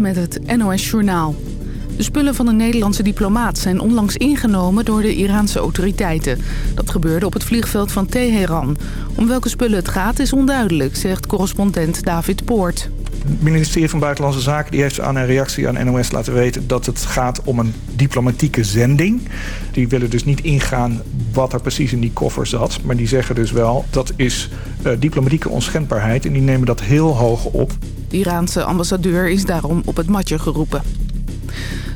Met het NOS Journaal. De spullen van een Nederlandse diplomaat zijn onlangs ingenomen door de Iraanse autoriteiten. Dat gebeurde op het vliegveld van Teheran. Om welke spullen het gaat is onduidelijk, zegt correspondent David Poort. Het ministerie van Buitenlandse Zaken die heeft aan een reactie aan NOS laten weten dat het gaat om een diplomatieke zending. Die willen dus niet ingaan wat er precies in die koffer zat. Maar die zeggen dus wel dat is uh, diplomatieke onschendbaarheid en die nemen dat heel hoog op. De Iraanse ambassadeur is daarom op het matje geroepen.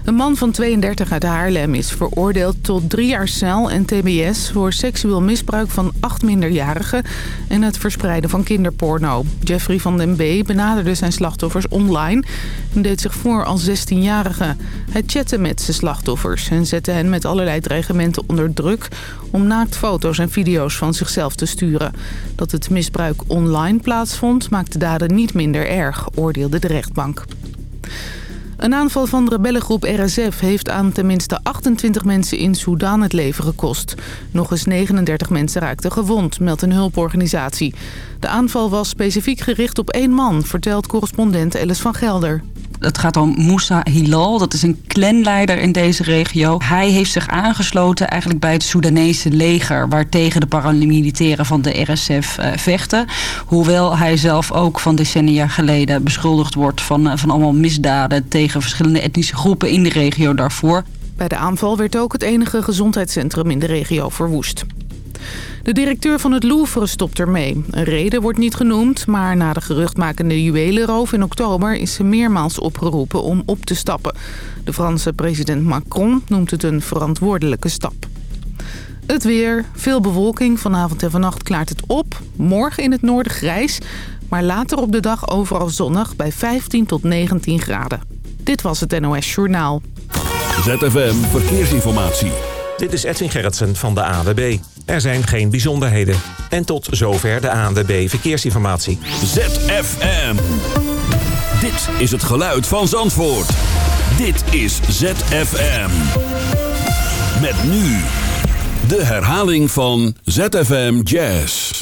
Een man van 32 uit Haarlem is veroordeeld tot drie jaar cel en tbs... voor seksueel misbruik van acht minderjarigen en het verspreiden van kinderporno. Jeffrey van den B. benaderde zijn slachtoffers online en deed zich voor als 16-jarige. Hij chatte met zijn slachtoffers en zette hen met allerlei dreigementen onder druk... om naaktfoto's en video's van zichzelf te sturen. Dat het misbruik online plaatsvond maakt de daden niet minder erg, oordeelde de rechtbank. Een aanval van de rebellengroep RSF heeft aan tenminste 28 mensen in Soedan het leven gekost. Nog eens 39 mensen raakten gewond, meldt een hulporganisatie. De aanval was specifiek gericht op één man, vertelt correspondent Alice van Gelder. Het gaat om Moussa Hilal, dat is een clanleider in deze regio. Hij heeft zich aangesloten eigenlijk bij het Soedanese leger... waar tegen de paramilitairen van de RSF uh, vechten. Hoewel hij zelf ook van decennia geleden beschuldigd wordt... van, uh, van allemaal misdaden tegen verschillende etnische groepen in de regio daarvoor. Bij de aanval werd ook het enige gezondheidscentrum in de regio verwoest. De directeur van het Louvre stopt ermee. Een reden wordt niet genoemd, maar na de geruchtmakende juwelenroof in oktober is ze meermaals opgeroepen om op te stappen. De Franse president Macron noemt het een verantwoordelijke stap. Het weer, veel bewolking. Vanavond en vannacht klaart het op. Morgen in het noorden grijs, maar later op de dag overal zonnig bij 15 tot 19 graden. Dit was het NOS Journaal. ZFM Verkeersinformatie. Dit is Edwin Gerritsen van de AWB. Er zijn geen bijzonderheden. En tot zover de ANWB Verkeersinformatie. ZFM. Dit is het geluid van Zandvoort. Dit is ZFM. Met nu de herhaling van ZFM Jazz.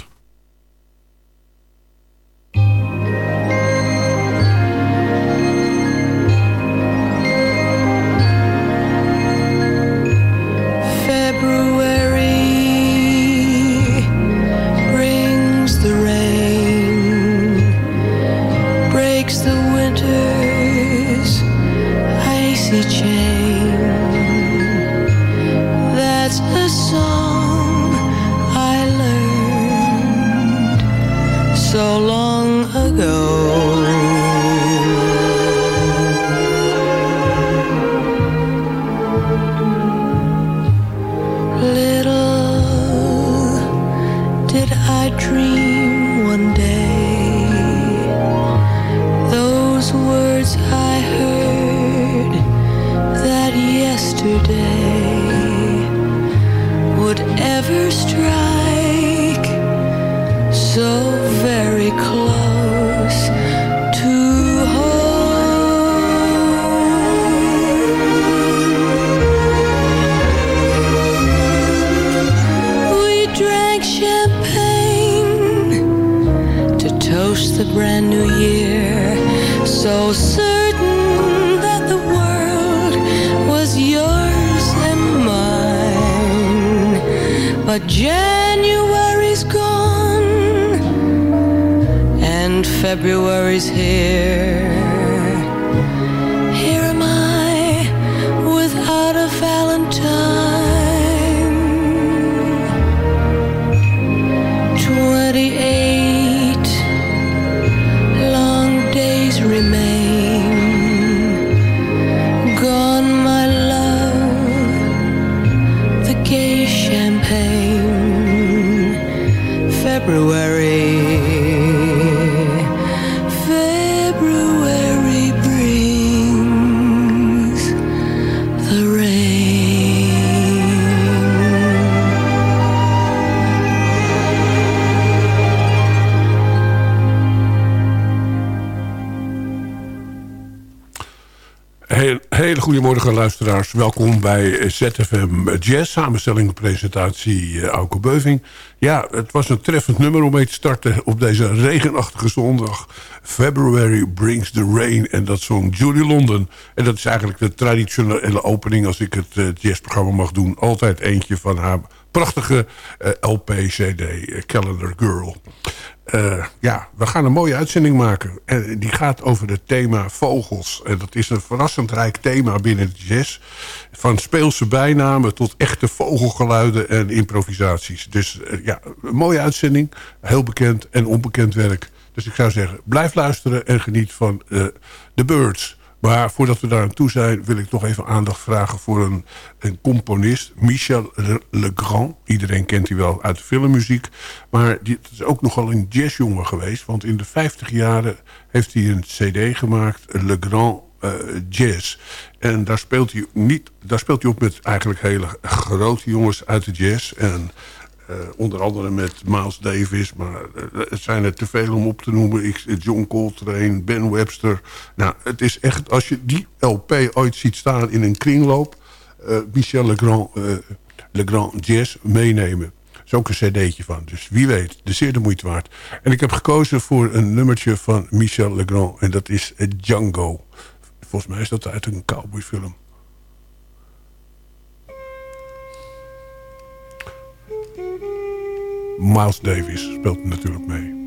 February, February. Goedemorgen luisteraars. Welkom bij ZFM Jazz. Samenstelling en presentatie uh, Auke Beuving. Ja, het was een treffend nummer om mee te starten op deze regenachtige zondag. February Brings the Rain. En dat zong Julie London. En dat is eigenlijk de traditionele opening als ik het uh, jazzprogramma mag doen. Altijd eentje van haar prachtige LP-CD, Calendar Girl. Uh, ja, we gaan een mooie uitzending maken. En die gaat over het thema vogels. En dat is een verrassend rijk thema binnen het jazz. Van speelse bijnamen tot echte vogelgeluiden en improvisaties. Dus uh, ja, een mooie uitzending. Heel bekend en onbekend werk. Dus ik zou zeggen, blijf luisteren en geniet van uh, The Birds... Maar voordat we daar aan toe zijn, wil ik toch even aandacht vragen voor een, een componist. Michel Legrand. Iedereen kent hij wel uit de filmmuziek. Maar die is ook nogal een jazzjongen geweest. Want in de 50 jaren heeft hij een cd gemaakt. Legrand uh, Jazz. En daar speelt, hij niet, daar speelt hij op met eigenlijk hele grote jongens uit de jazz. En uh, onder andere met Miles Davis, maar uh, het zijn er te veel om op te noemen. Ik, John Coltrane, Ben Webster. Nou, het is echt, als je die LP ooit ziet staan in een kringloop... Uh, Michel Legrand, Legrand Jazz meenemen. Er is ook een cd'tje van, dus wie weet, de zeer de moeite waard. En ik heb gekozen voor een nummertje van Michel Legrand en dat is Django. Volgens mij is dat uit een cowboyfilm. Miles Davis speelt natuurlijk mee.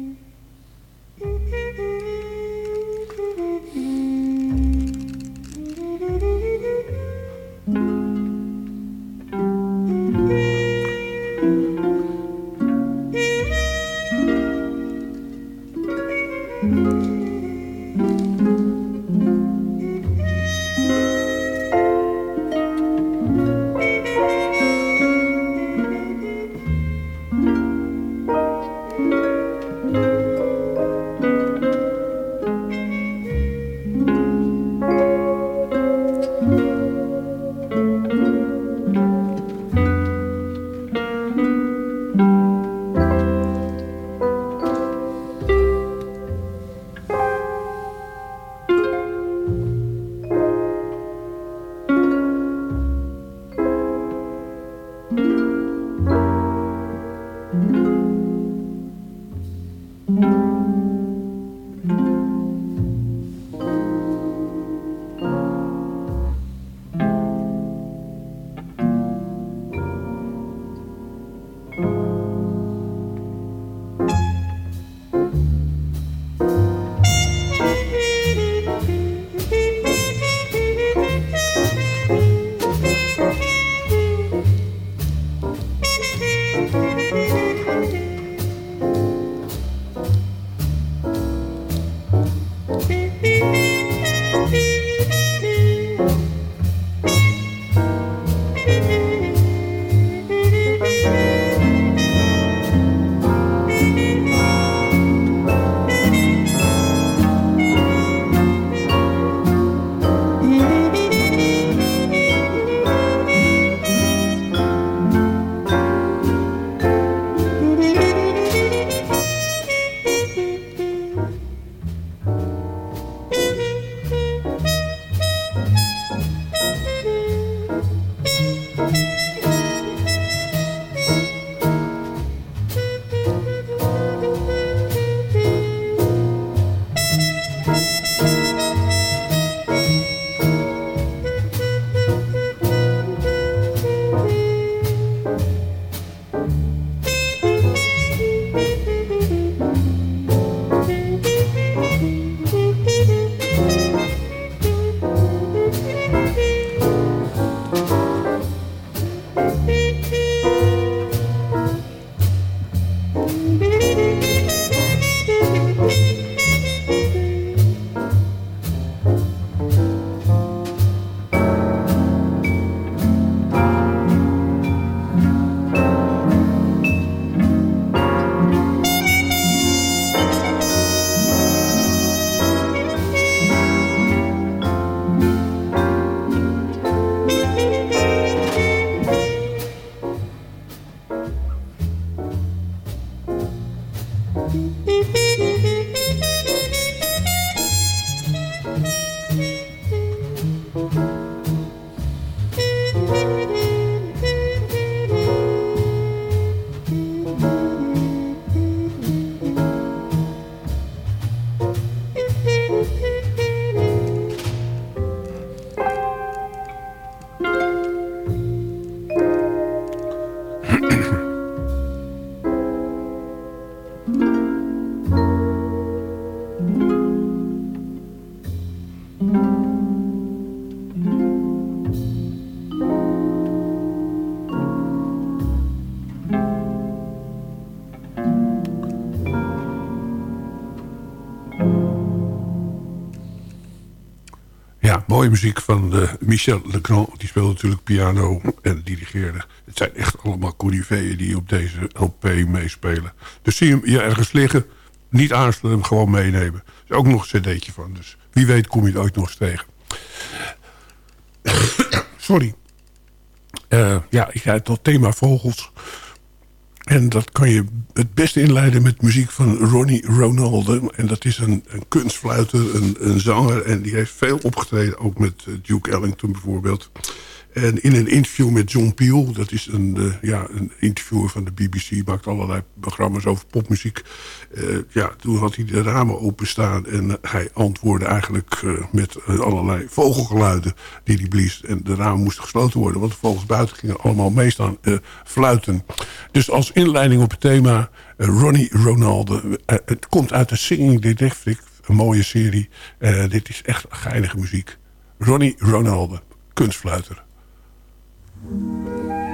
Mooie muziek van uh, Michel Legrand. Die speelde natuurlijk piano en dirigeerde. Het zijn echt allemaal corriveeën die op deze LP meespelen. Dus zie je hem hier ergens liggen. Niet aanstellen, gewoon meenemen. Er is ook nog een cd'tje van. Dus wie weet kom je het ooit nog eens tegen. Sorry. Uh, ja, ik ga het tot thema vogels. En dat kan je het beste inleiden met muziek van Ronnie Ronaldo. En dat is een, kunstfluiter, een, een zanger. En die heeft veel opgetreden, ook met eh, Duke Ellington bijvoorbeeld. En in een interview met John Peel, dat is een, uh, ja, een interviewer van de BBC... maakt allerlei programma's over popmuziek. Uh, ja, toen had hij de ramen openstaan en hij antwoordde eigenlijk uh, met allerlei vogelgeluiden die hij blies. En de ramen moesten gesloten worden, want de vogels buiten gingen allemaal meestaan fluiten. Dus als inleiding op het thema Ronnie Ronaldo. het komt uit de Singing Detective, een mooie serie. dit is echt geinige muziek. Ronnie Ronaldo, kunstfluiter. Thank you.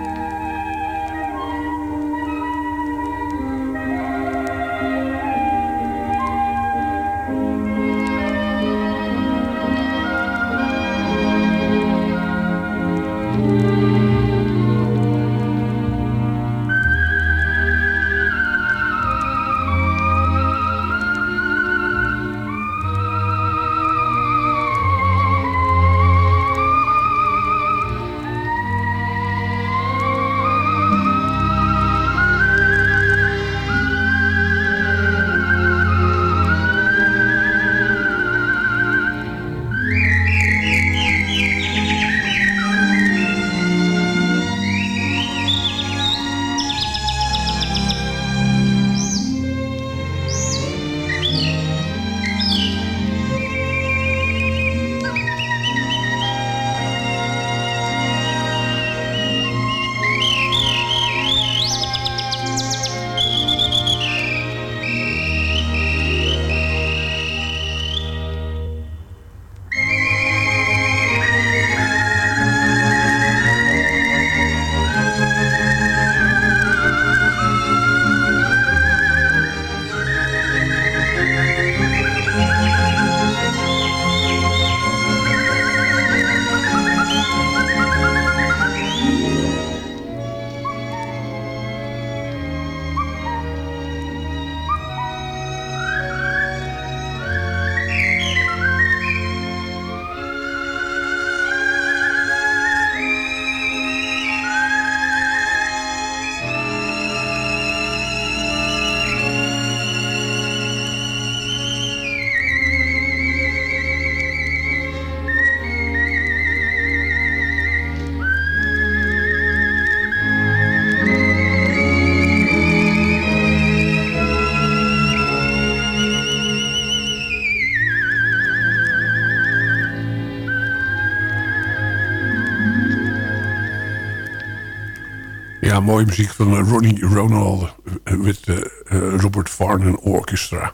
Ja, mooie muziek van Ronnie Ronald eh, met de uh, Robert Farnon Orchestra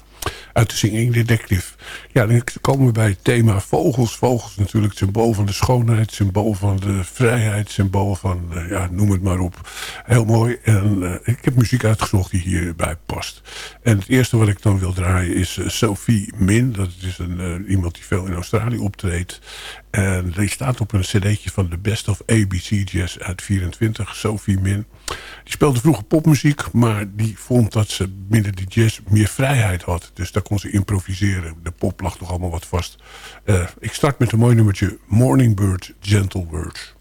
uit de Singing Detective. Ja, dan komen we bij het thema vogels. Vogels natuurlijk symbool van de schoonheid, symbool van de vrijheid, symbool van, ja, noem het maar op. Heel mooi. En ik heb muziek uitgezocht die hierbij past. En het eerste wat ik dan wil draaien is Sophie Min. Dat is een, iemand die veel in Australië optreedt. En die staat op een cd'tje van de Best of ABC Jazz uit 24, Sophie Min. Die speelde vroeger popmuziek, maar die vond dat ze binnen de jazz meer vrijheid had. Dus daar kon ze improviseren. De pop lag toch allemaal wat vast. Uh, ik start met een mooi nummertje Morning Bird Gentle Words.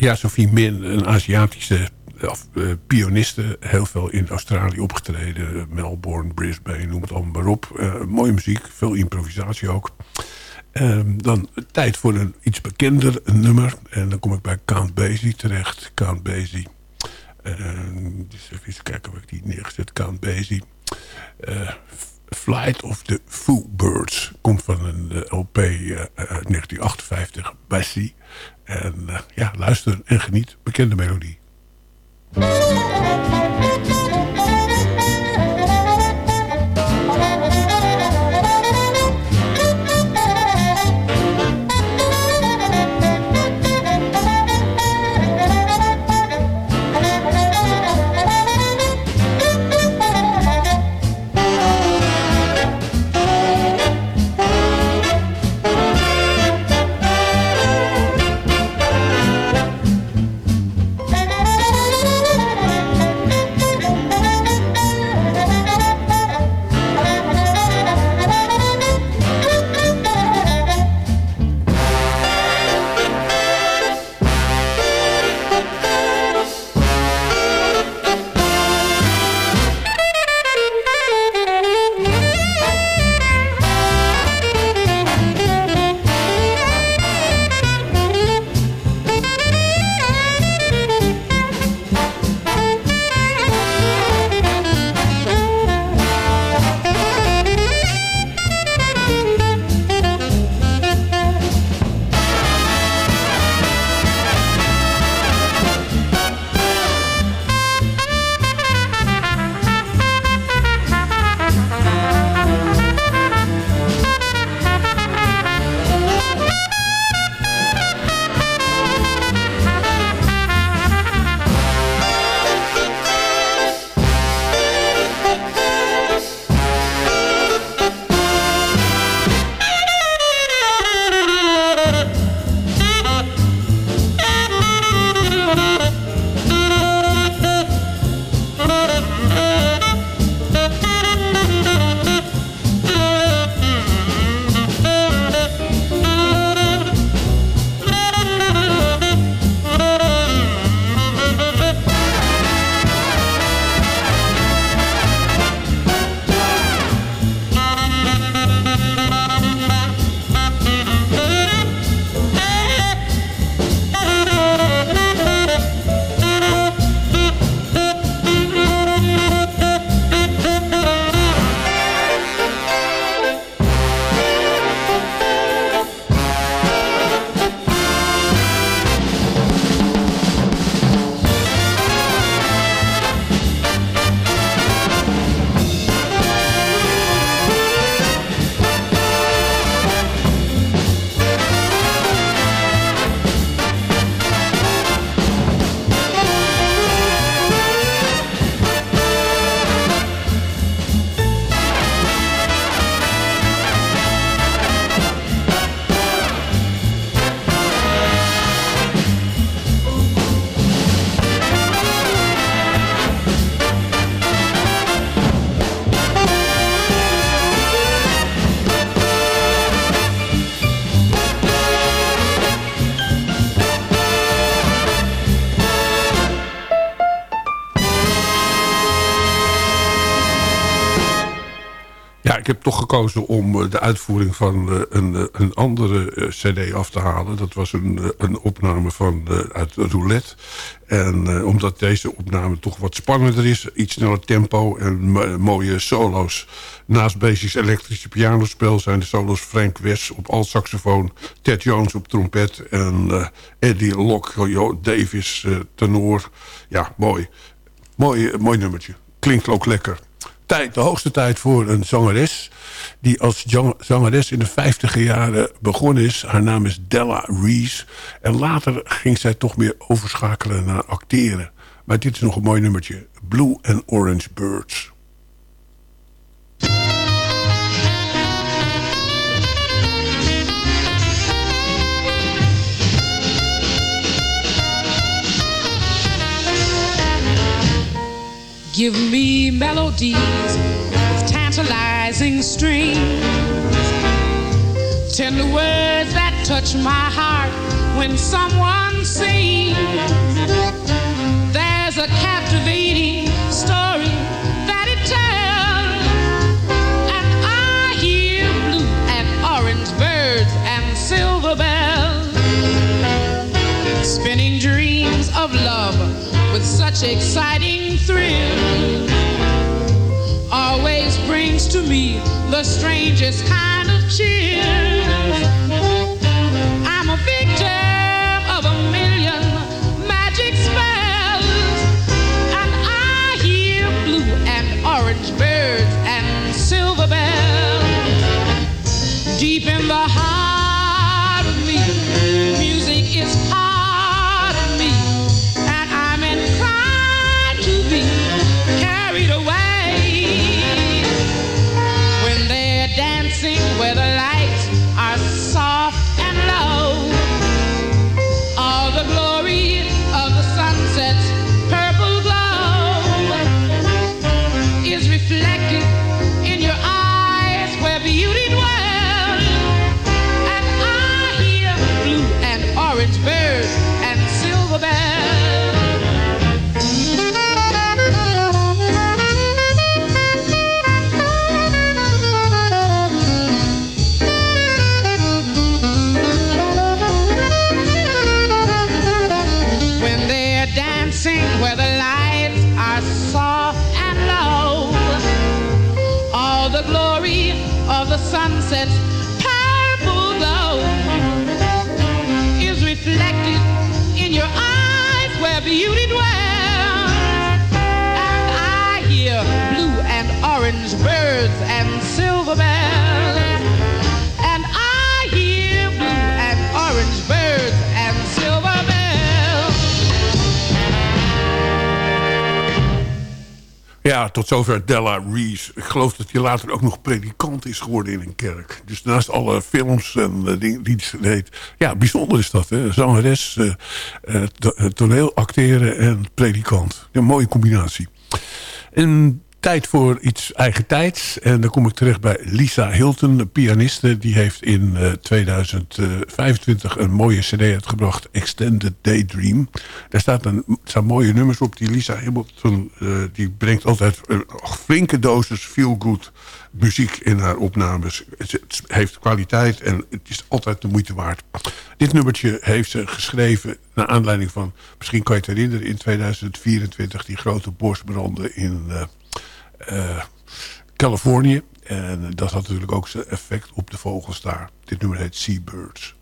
Ja, Sophie Min, een Aziatische of, pianiste. Heel veel in Australië opgetreden. Melbourne, Brisbane, noem het allemaal maar op. Uh, mooie muziek, veel improvisatie ook. Uh, dan tijd voor een iets bekender nummer. En dan kom ik bij Count Basie terecht. Count Basie. dus even kijken of ik die neergezet. Count Basie. Flight of the Foo Birds. Komt van een LP 1958. Basie. En ja, luister en geniet. Bekende melodie. Gekozen om eh, de uitvoering van eh, een, eh, een andere cd af te halen. Dat was een, een opname van, uit Roulette. En omdat deze opname toch wat spannender is, iets sneller tempo en mooie solo's. Naast basics elektrische pianospel zijn de solo's Frank West op alt-saxofoon... Ted Jones op trompet en Eddie Locke, Davis tenor. Ja, mooi. Mooi, mooi nummertje. Klinkt ook lekker tijd, de hoogste tijd voor een zangeres... die als zangeres in de vijftiger jaren begonnen is. Haar naam is Della Reese. En later ging zij toch meer overschakelen naar acteren. Maar dit is nog een mooi nummertje. Blue and Orange Birds. Give me melodies with tantalizing strings, tender words that touch my heart when someone sings. There's a captivating story that it tells, and I hear blue and orange birds and silver bells, spinning dreams of love with such exciting thrill. Always brings to me the strangest kind of chill. Tot zover Della Reese. Ik geloof dat hij later ook nog predikant is geworden in een kerk. Dus naast alle films en eh, dingen die ze deed. Ja, bijzonder is dat. Hè? Zangeres, eh, eh, eh, toneel, acteren en predikant. Een mooie combinatie. En tijd voor iets eigen tijds. En dan kom ik terecht bij Lisa Hilton, een pianiste. Die heeft in eh, 2025 een mooie cd uitgebracht. Extended Daydream. Daar staat een, staan mooie nummers op. Die Lisa Hilton eh, die brengt altijd een flinke dosis feel-good muziek in haar opnames. Het, heeft kwaliteit en het is altijd de moeite waard. Dit nummertje heeft ze geschreven naar aanleiding van... misschien kan je het herinneren in 2024... die grote bosbranden in... eh, eh, Californië. En dat had natuurlijk ook zijn effect op de vogels daar. Dit nummer heet Seabirds.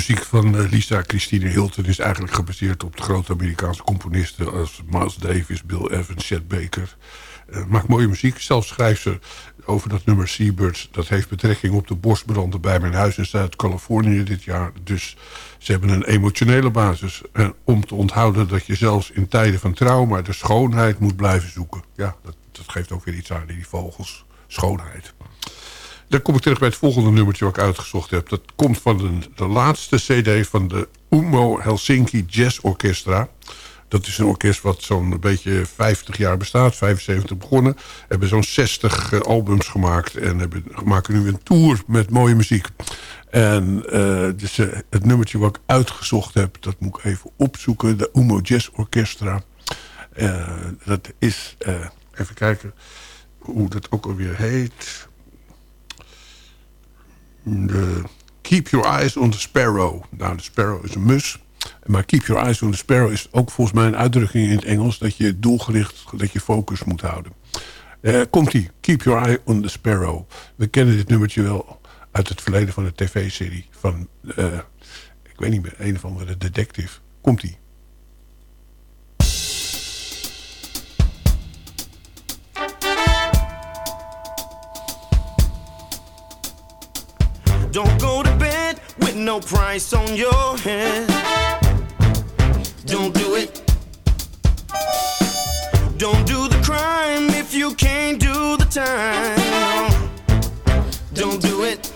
Muziek van eh, Lisa Christine Hilton is eigenlijk gebaseerd op de grote Amerikaanse componisten als Miles Davis, Bill Evans, Chet Baker. Uh, maakt mooie muziek. Zelfs schrijft ze over dat nummer Seabirds. Dat heeft betrekking op de bosbranden bij mijn huis in Zuid-Californië dit jaar. Dus ze hebben een emotionele basis. Om te onthouden dat je zelfs in tijden van trauma de schoonheid moet blijven zoeken. Ja, dat, dat geeft ook weer iets aan, die vogels. Schoonheid. Dan kom ik terug bij het volgende nummertje wat ik uitgezocht heb. Dat komt van de, de laatste cd van de Umo Helsinki Jazz Orchestra. Dat is een orkest wat zo'n beetje 50 jaar bestaat. 75 begonnen. Hebben zo'n 60 uh, albums gemaakt. En hebben, maken nu een tour met mooie muziek. En uh, dus, uh, het nummertje wat ik uitgezocht heb... dat moet ik even opzoeken. De Umo Jazz Orchestra. dat is... even kijken hoe dat ook alweer heet. De Keep Your Eyes on the Sparrow. Nou, de sparrow is een mus. Maar keep your eyes on the sparrow is ook volgens mij een uitdrukking in het Engels... dat je doelgericht, dat je focus moet houden. Uh, Komt-ie, keep your eye on the sparrow. We kennen dit nummertje wel uit het verleden van de tv-serie... van, uh, ik weet niet meer, een of andere detective. Komt-ie. No price on your head. Don't do it. Don't do the crime if you can't do the time. Don't do it.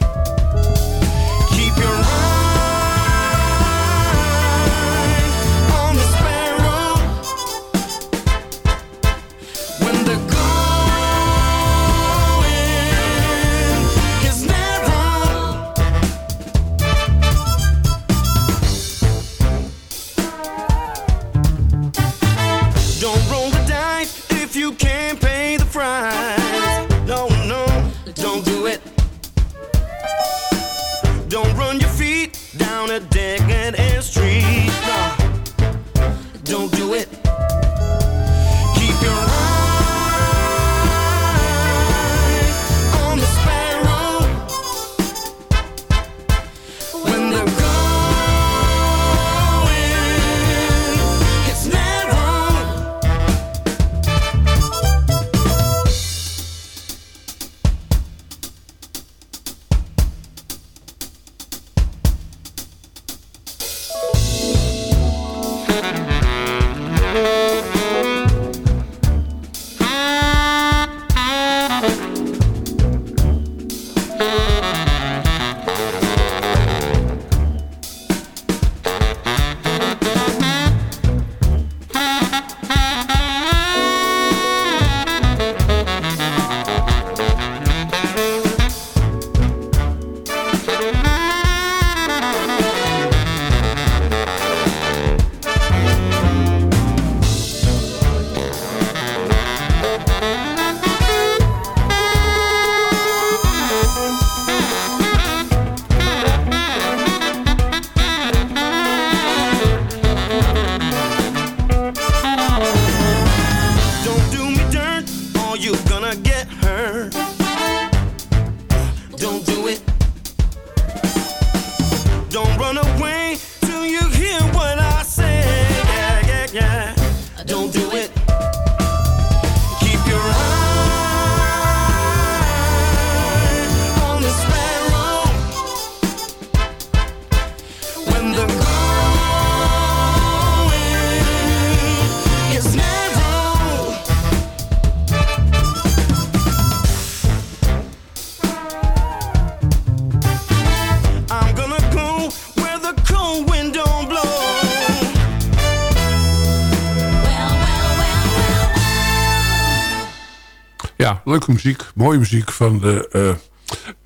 Leuke muziek. Mooie muziek van de eh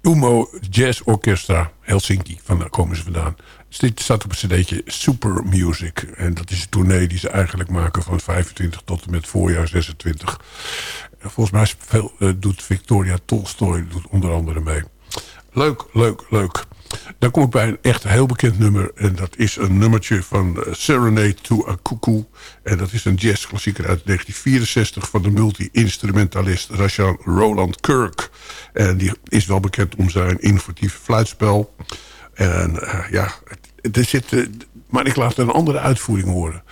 Umo Jazz Orchestra Helsinki. Van daar komen ze vandaan. Dus dit staat op een cd'tje Super Music. En dat is een tournee die ze eigenlijk maken van 25 tot en met voorjaar 26. En volgens mij veel, eh, doet Victoria Tolstoy doet onder andere mee. Leuk, leuk, leuk. Dan kom ik bij een echt heel bekend nummer. En dat is een nummertje van eh, Serenade to a Cuckoo. En dat is een jazzklassieker uit 1964 van de multi-instrumentalist Rachel Roland Kirk. En die is wel bekend om zijn innovatieve fluitspel. En eh, ja, er zit, eh, maar ik laat een andere uitvoering horen.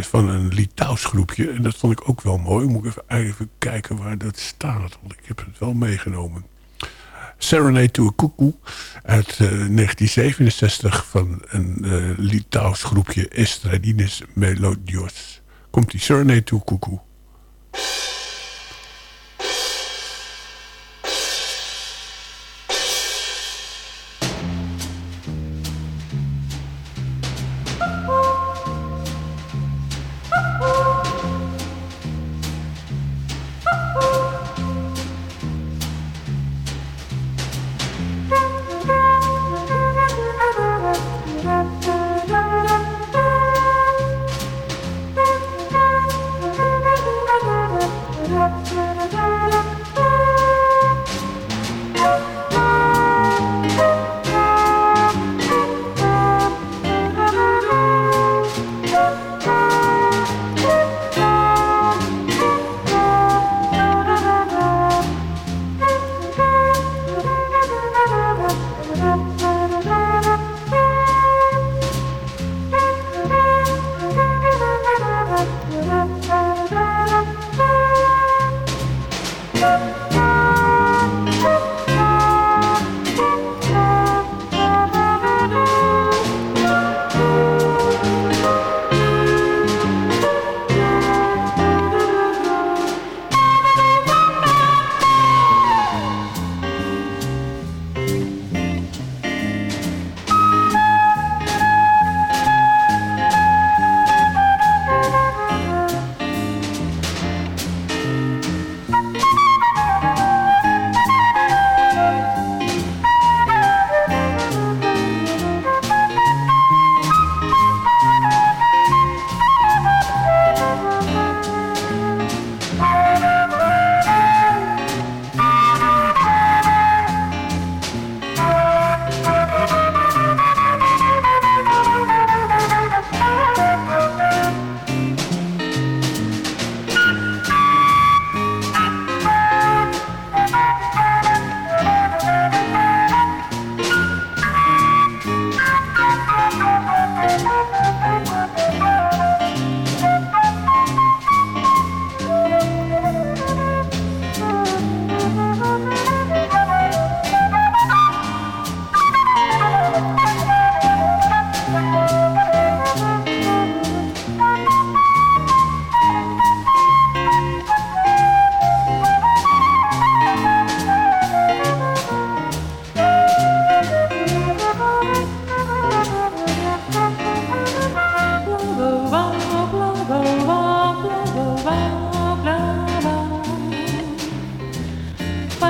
Van een Litouws groepje. En dat vond ik ook wel mooi. Moet ik even, even kijken waar dat staat. Want ik heb het wel meegenomen. Serenade to a Cuckoo uit eh, 1967 van een uh, Litouws groepje Estradines Melodios. Komt die Serenade to a Cuckoo.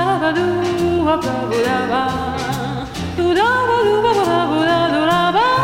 do da ba do la ba ba do da ba do ba ba ba do da ba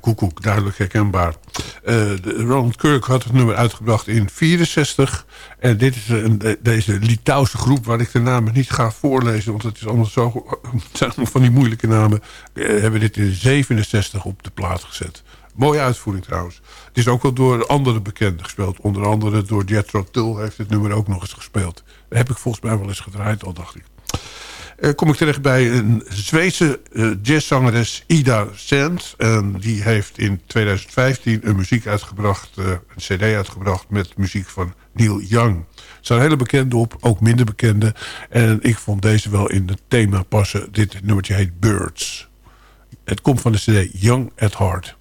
Koekoek, duidelijk herkenbaar. Eh, de- Ronald Kirk had het nummer uitgebracht in 64. En dit is een, de- deze Litouwse groep waar ik de namen niet ga voorlezen... want het, is allemaal zo, van die moeilijke namen... eh, hebben dit in 67 op de plaat gezet. Mooie uitvoering trouwens. Het is ook wel door andere bekenden gespeeld. Onder andere door Jethro Tull heeft het nummer ook nog eens gespeeld. Heb ik volgens mij wel eens gedraaid al, dacht ik. Eh, kom ik terecht bij een Zweedse eh, jazzzangeres Ida Sand. En die heeft in 2015 een muziek uitgebracht, eh, een cd uitgebracht met muziek van Neil Young. Er zijn hele bekende op, ook minder bekende. En ik vond deze wel in het thema passen. Dit nummertje heet Birds. Het komt van de cd Young at Heart.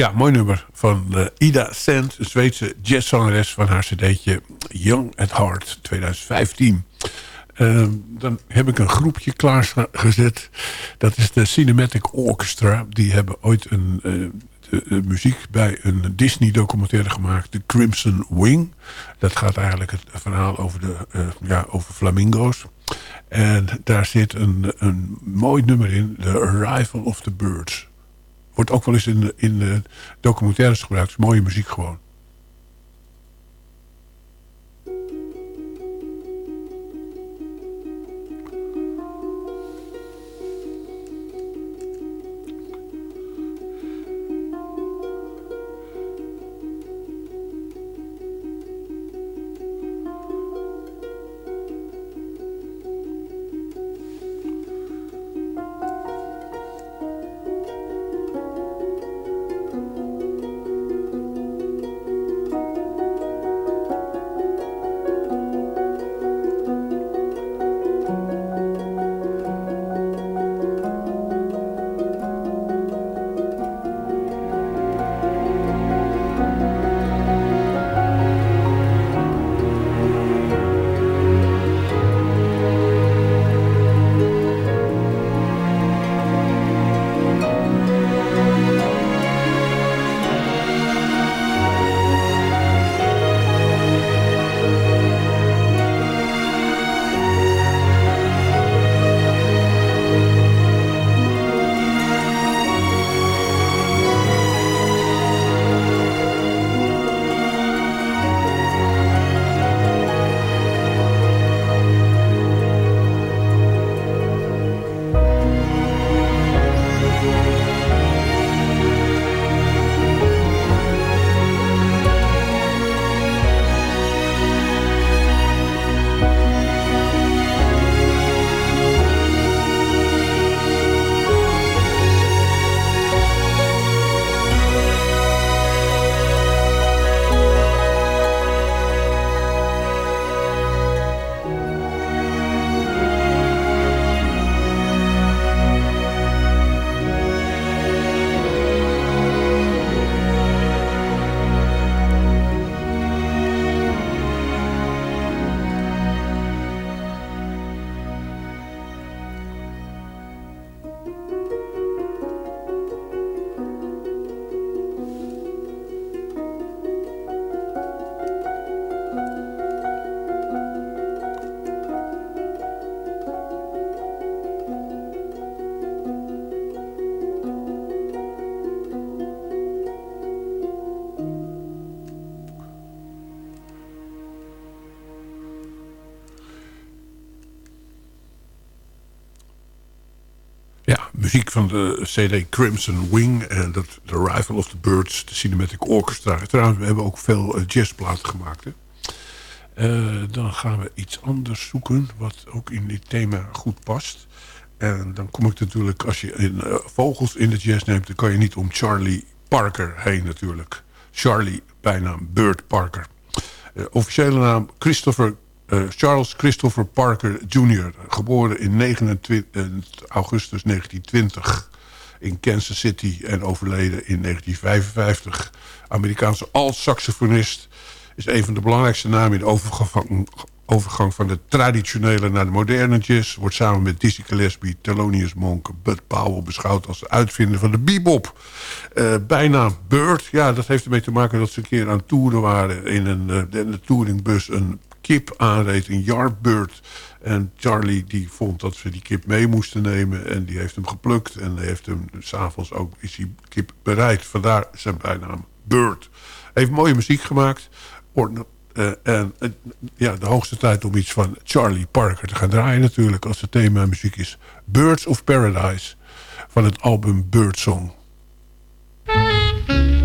Ja, mooi nummer van eh, Ida Sand, een Zweedse jazzzangeres van haar cd'tje Young at Heart 2015. Eh, dan heb ik een groepje klaargezet. Dat is de Cinematic Orchestra. Die hebben ooit een, eh, muziek bij een Disney documentaire gemaakt. The Crimson Wing. Dat gaat eigenlijk het verhaal over, de, eh, ja, over flamingo's. En daar zit een, een mooi nummer in. The Arrival of the Birds. Wordt ook wel eens in, in documentaires gebruikt. Mooie muziek gewoon. Van de CD Crimson Wing en dat The Arrival of the Birds, de Cinematic Orchestra. Trouwens, we hebben ook veel eh, jazzplaten gemaakt. Hè? Eh, dan gaan we iets anders zoeken wat ook in dit thema goed past. En dan kom ik natuurlijk, als je in, eh, vogels in de jazz neemt... dan kan je niet om Charlie Parker heen natuurlijk. Charlie, bijnaam Bird Parker. Eh, officiële naam Christopher, eh, Charles Christopher Parker Jr. Geboren in 29 augustus 1920 in Kansas City en overleden in 1955. Amerikaanse alt-saxofonist is een van de belangrijkste namen in de overgang, van de traditionele naar de moderne. Wordt samen met Dizzy Gillespie, Thelonious Monk, Bud Powell beschouwd als de uitvinder van de bebop. Eh bijna Bird, ja, dat heeft ermee te maken dat ze een keer aan toeren waren in een eh, in de touringbus een kip aanreed, een yardbird. En Charlie die vond dat ze die kip mee moesten nemen en die heeft hem geplukt en heeft hem s'avonds ook is die kip bereid. Vandaar zijn bijnaam Bird. Heeft mooie muziek gemaakt. Eh, en eh, ja, de hoogste tijd om iets van Charlie Parker te gaan draaien natuurlijk. Als het thema muziek is Birds of Paradise. Van het album Birdsong. Ja,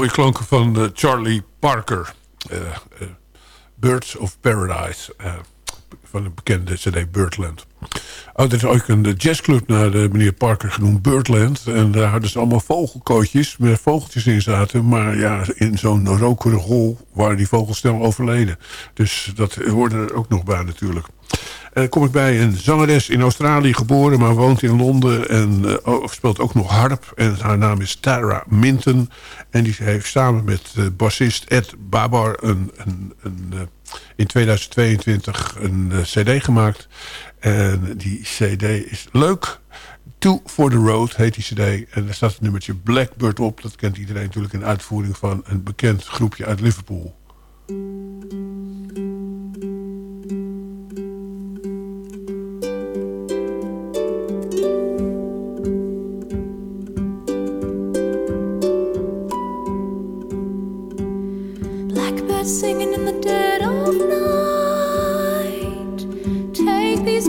mooie klanken van eh, Charlie Parker. Eh, eh, Birds of Paradise. van de bekende CD Birdland. Oh, er is ook een jazzclub naar de meneer Parker genoemd, Birdland. En daar hadden ze allemaal vogelkootjes met vogeltjes in zaten. Maar ja, in zo'n rokerige hol waren die vogels snel overleden. Dus dat hoorde er ook nog bij natuurlijk. Dan kom ik bij een zangeres in Australië geboren, maar woont in Londen en eh, speelt ook nog harp. En haar naam is Tara Minton. En die heeft samen met uh, bassist Ed Babar een, een, een, in 2022 een cd gemaakt. En die cd is leuk. Two for the Road heet die cd. En daar staat het nummertje Blackbird op. Dat kent iedereen natuurlijk in uitvoering van een bekend groepje uit Liverpool. Singing in the dead of night. Take these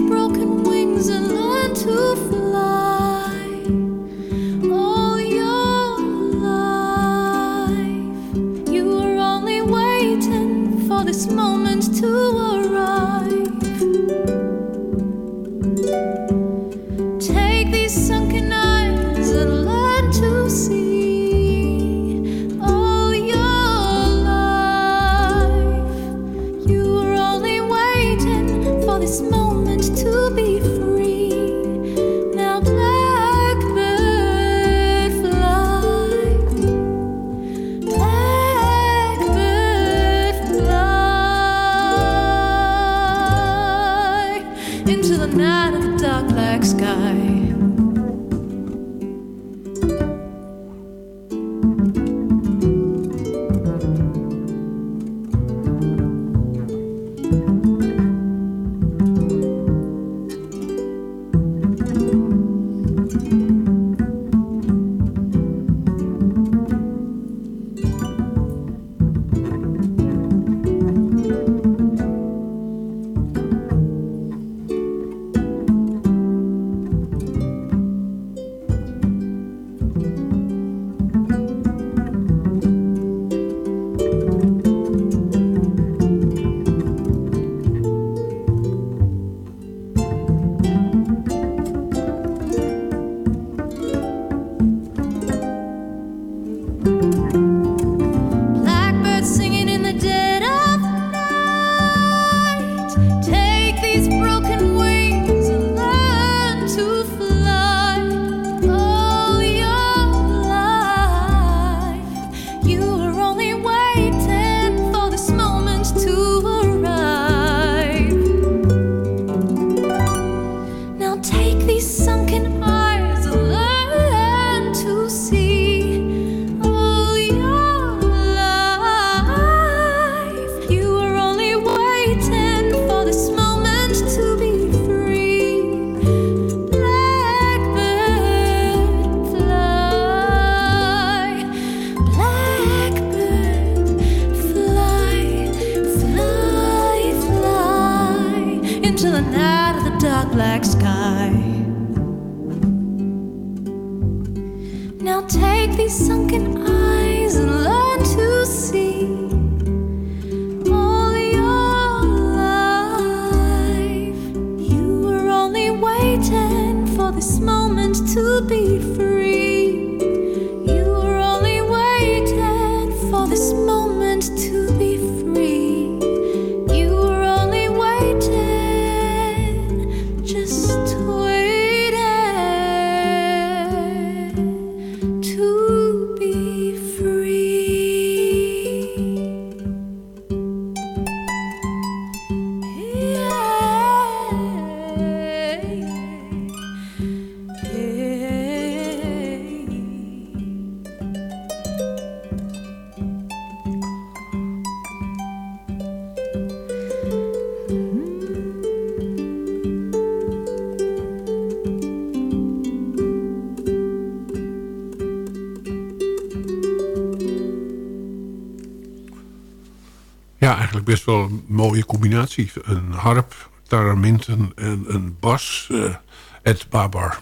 best wel een mooie combinatie. Een harp, Tara Minton en een bas, eh, Ed Babar.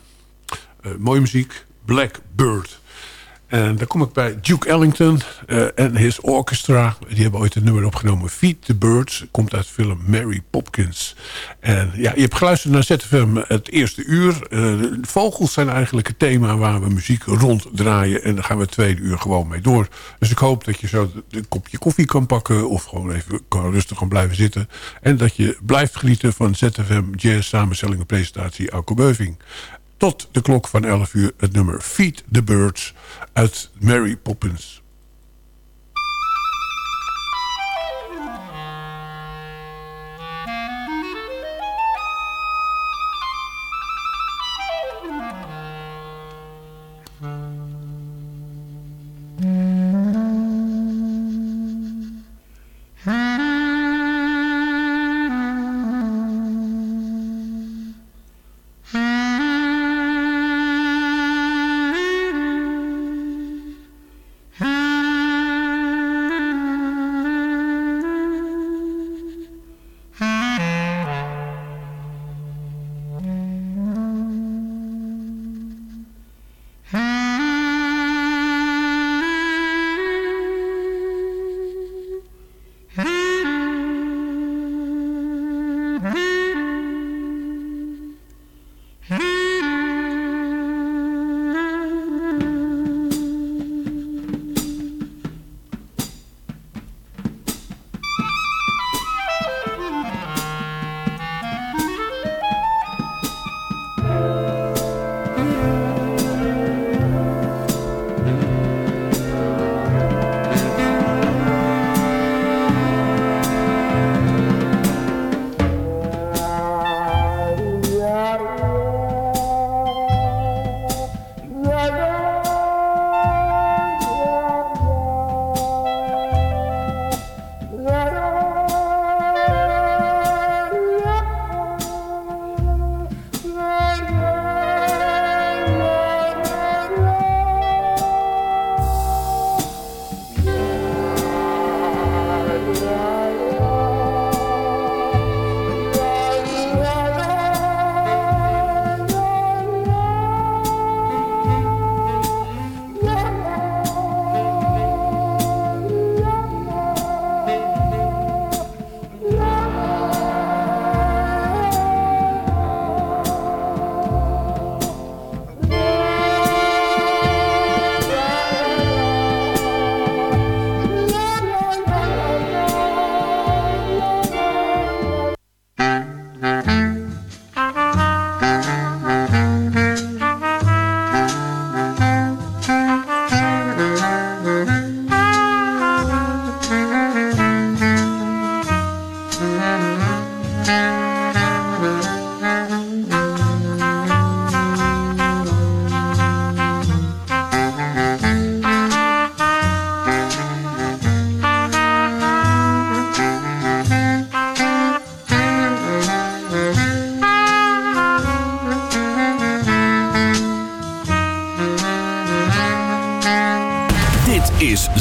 Eh, mooie muziek, Blackbird. En dan kom ik bij Duke Ellington eh, en his orchestra. Die hebben ooit een nummer opgenomen. Feed the Birds. Komt uit de film Mary Popkins. En ja, je hebt geluisterd naar ZFM het eerste uur. Eh, vogels zijn eigenlijk het thema waar we muziek ronddraaien. En daar gaan we het tweede uur gewoon mee door. Dus ik hoop dat je zo een kopje koffie kan pakken. Of gewoon even kan rustig kan blijven zitten. En dat je blijft genieten van ZFM Jazz samenstelling en presentatie Alko Beuving. Tot de klok van 11 uur het nummer Feed the Birds uit Mary Poppins.